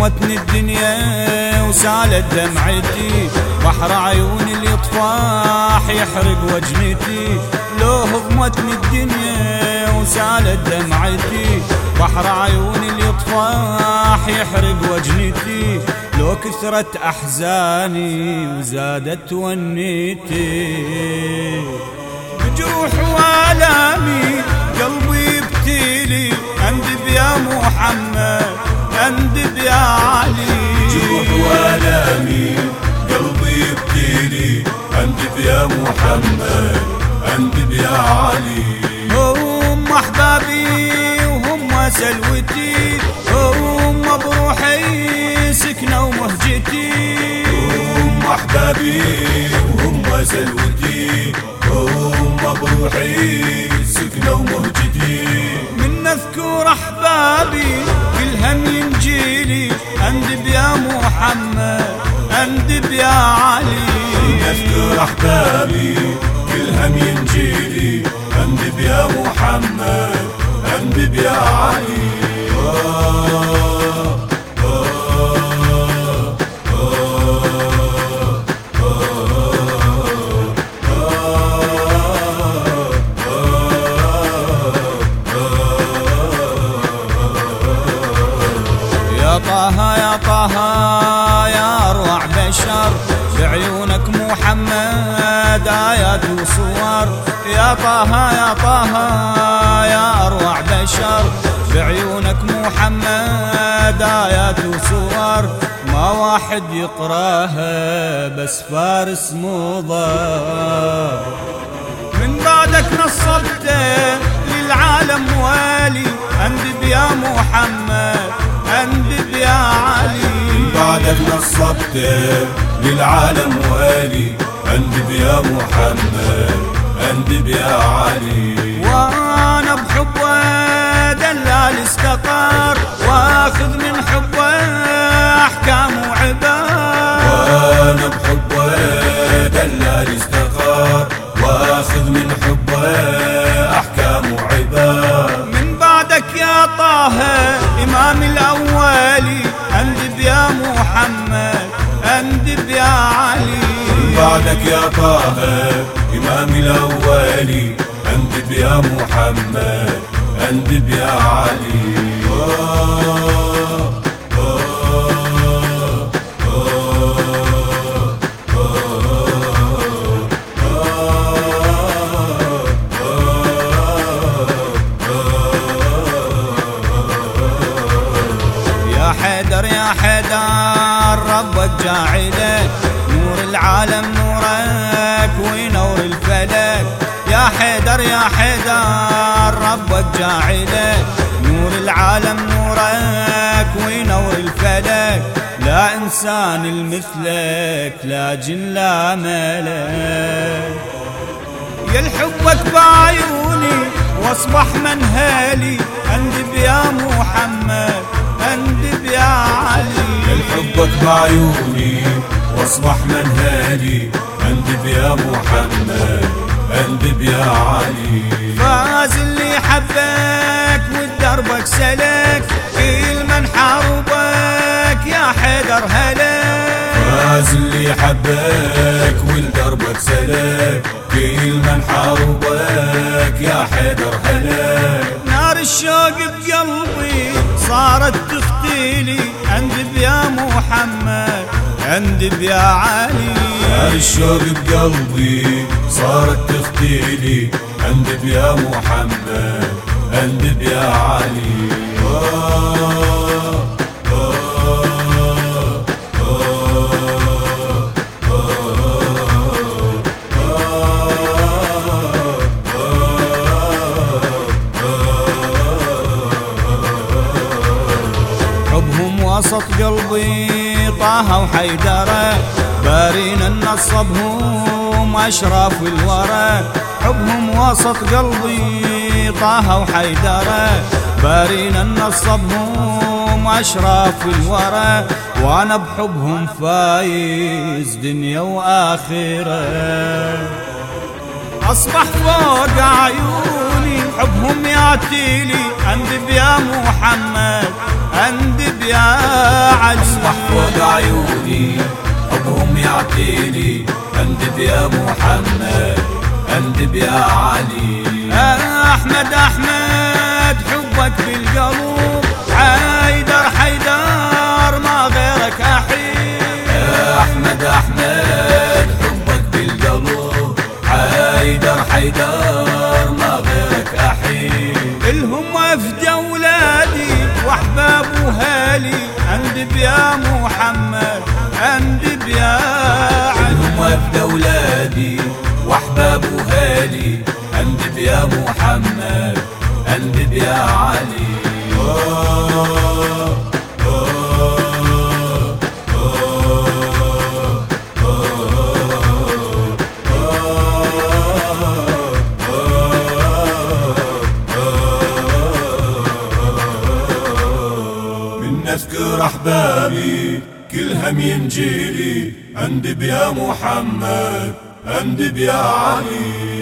هضمتني الدنيا وسالت دمعتي بحر عيون الإطفاح يحرق وجنتي لو هضمتني الدنيا وسالت دمعتي بحر عيون الاطفاح يحرق وجنتي. لو كثرت أحزاني وزادت ونيتي. بجروح وآلامي قلبي يبتلي. اندب يا محمد اندب يا علي. احبابي وهم سلوتي هم بروحي سكنه ومهجتي من نذكر أحبابي كل هم ينجيلي أندب يا محمد أندب يا علي. اذكر أحبابي كل هم ينجيلي أندب يا محمد أندب يا علي. ايات وصور يا طه يا طه يا أروع بشر. بعيونك محمد ايات وصور ما واحد يقرأها بس فارس مضى من بعدك نصبته للعالم والي أندب يا محمد أندب يا علي. بعدك نصبت للعالم والي اندب يا محمد اندب يا علي. علي بعدك يا طه امام الأولي. أندب يا محمد. أندب يا علي. يا حيدر يا حيدر ربك جاعلك العالم نورك وينور الفلك. يا حيدر يا حيدر ربك جاعلك نور العالم نورك وينور الفلك. لا إنسان المثلك لا جن لا ملك. يا الحبك بعيوني واصبح منهالي أندب يا محمد. اندب يا علي. الحبك بعيوني واصبح منهالي اندب يا محمد اندب يا علي. فاز اللي حبك ودربك سلك. كل من حاربك يا حيدر هلك. فاز اللي حبك والدربك سلك. كل من حاربك يا حيدر هلاك نار الشوق بقلبي صارت تختيلي أندب يا محمد أندب يا علي. الشوق بقلبي صارت تختيلي أندب يا محمد أندب يا علي. وسط قلبي طه وحيدره بارين النصبهم أشراف الورى. حبهم وسط قلبي طه وحيدره بارينا نصبهم أشراف الورى. وأنا بحبهم فايز دنيا وآخرة. أصبح فوق عيوني حبهم ياتيلي أندب يا محمد يا علي. أصبح فوق عيوني حبهم يعطيني أندب يا محمد أندب يا علي. أحمد أحمد حبك بالقلب حيدر حيدر ما غيرك أحيي أحمد أحمد حبك بالقلب حيدر حيدر ما غيرك أحيي الهم وأحباب وهالي أندب يا محمد أندب يا علي. هم وفد أولادي وأحباب وهالي أندب يا محمد أندب يا علي. كل هم ينجيلي أندب يا محمد أندب يا علي.